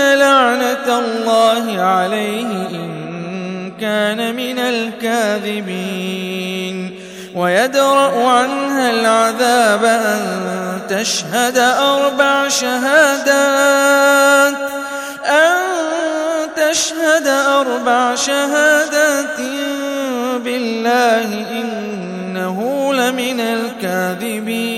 لعنة الله عليه إن كان من الكاذبين ويدرأ عنها العذاب أن تشهد أربع شهادات أن تشهد أربع شهادات بالله إنه لمن الكاذبين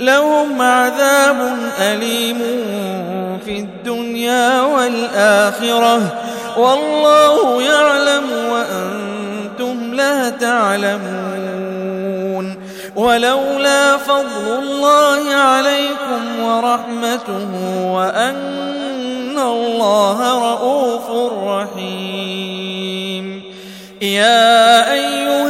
لهم عذاب أليم في الدنيا والآخرة. والله يعلم وأنتم لا تعلمون. ولولا فضل الله عليكم ورحمته وأن الله رؤوف رحيم. يا أيها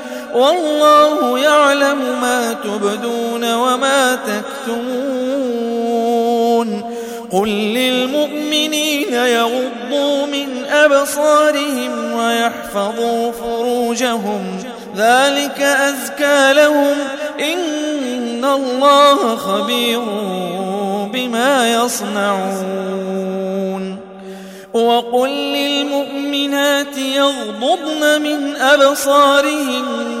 والله يعلم ما تبدون وما تكتمون. قل للمؤمنين يغضوا من أبصارهم ويحفظوا فروجهم. ذلك أزكى لهم. إن الله خبير بما يصنعون. وقل للمؤمنات يغضضن من أبصارهن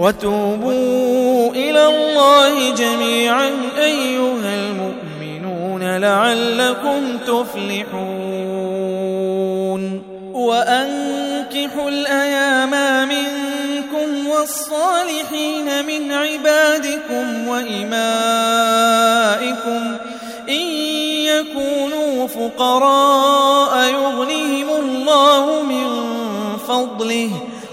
وتوبوا إلى الله جميعا أيها المؤمنون لعلكم تفلحون. وأنكحوا الأيام منكم والصالحين من عبادكم وإمائكم. إن يكونوا فقراء يغنيهم الله من فضله.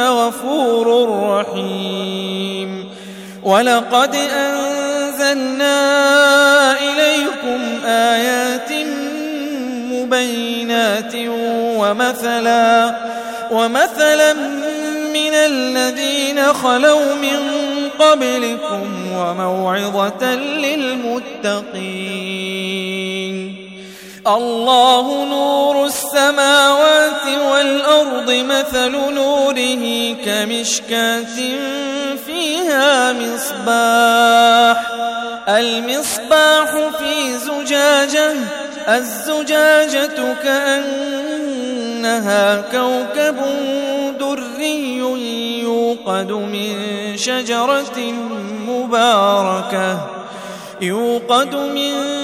غفور رحيم ولقد أنزلنا إليكم آيات مبينات ومثلا ومثلا من الذين خلوا من قبلكم وموعظة للمتقين الله نور السماوات والأرض مثل نوره كمشكاة فيها مصباح. المصباح في زجاجة الزجاجة كأنها كوكب دري يوقد من شجرة مباركة يوقد من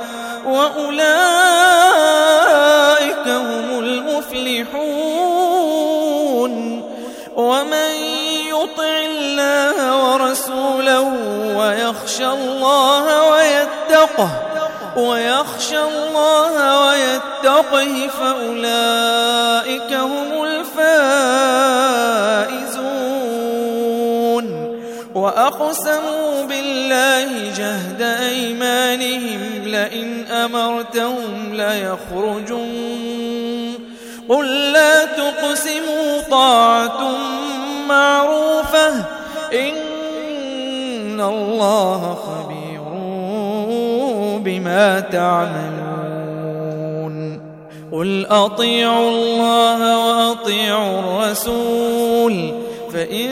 وأولئك هم المفلحون. ومن يطع الله ورسوله ويخشى الله ويتقه ويخشى الله ويتقه فأولئك هم الفائزون. وأقسموا بالله جهد أيمانهم لئن أمرتهم ليخرجون قل لا تقسموا طاعة معروفة إن الله خبير بما تعملون قل أطيعوا الله وأطيعوا الرسول فإن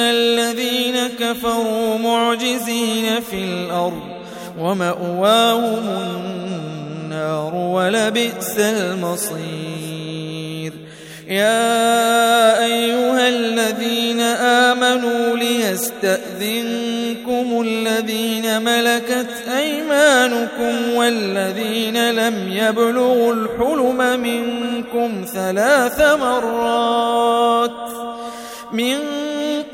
الذين كفروا معجزين في الأرض ومأواهم النار ولبئس المصير يا أيها الذين آمنوا ليستأذنكم الذين ملكت أيمانكم والذين لم يبلغوا الحلم منكم ثلاث مرات من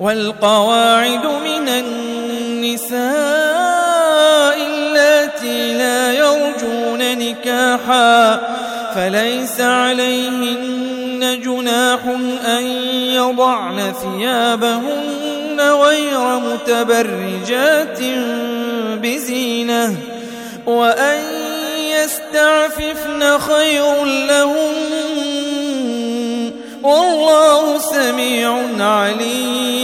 والقواعد من النساء اللاتي لا يرجون نكاحا فليس عليهن جناح أن يضعن ثيابهن غير متبرجات بزينة وأن يستعففن خير لهم والله سميع عليم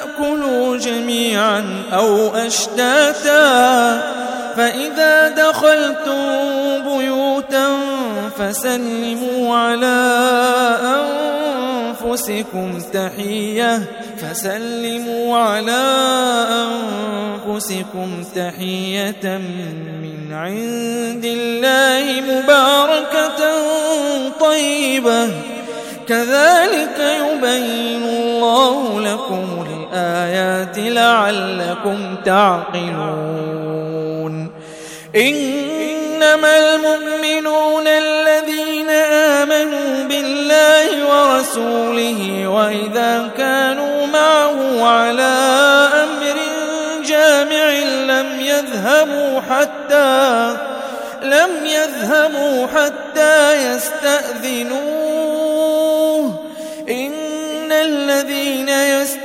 تأكلوا جميعا أو أشتاتا فإذا دخلتم بيوتا فسلموا على أنفسكم تحية فسلموا على أنفسكم تحية من عند الله مباركة طيبة. كذلك يبين الله لكم الآيات لعلكم تعقلون. إنما المؤمنون الذين آمنوا بالله ورسوله وإذا كانوا معه على أمر جامع لم يذهبوا حتى لم يذهبوا حتى يستأذنوه. إن الذين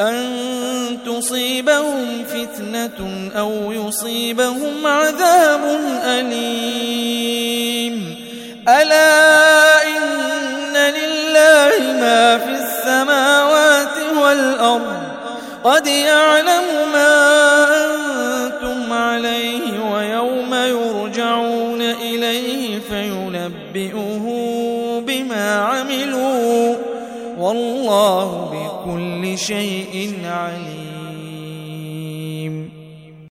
أن تصيبهم فتنة أو يصيبهم عذاب أليم. ألا إن لله ما في السماوات والأرض. قد يعلم ما أنتم عليه ويوم يرجعون إليه فينبئه بما عملوا. والله بكل شيء عليم.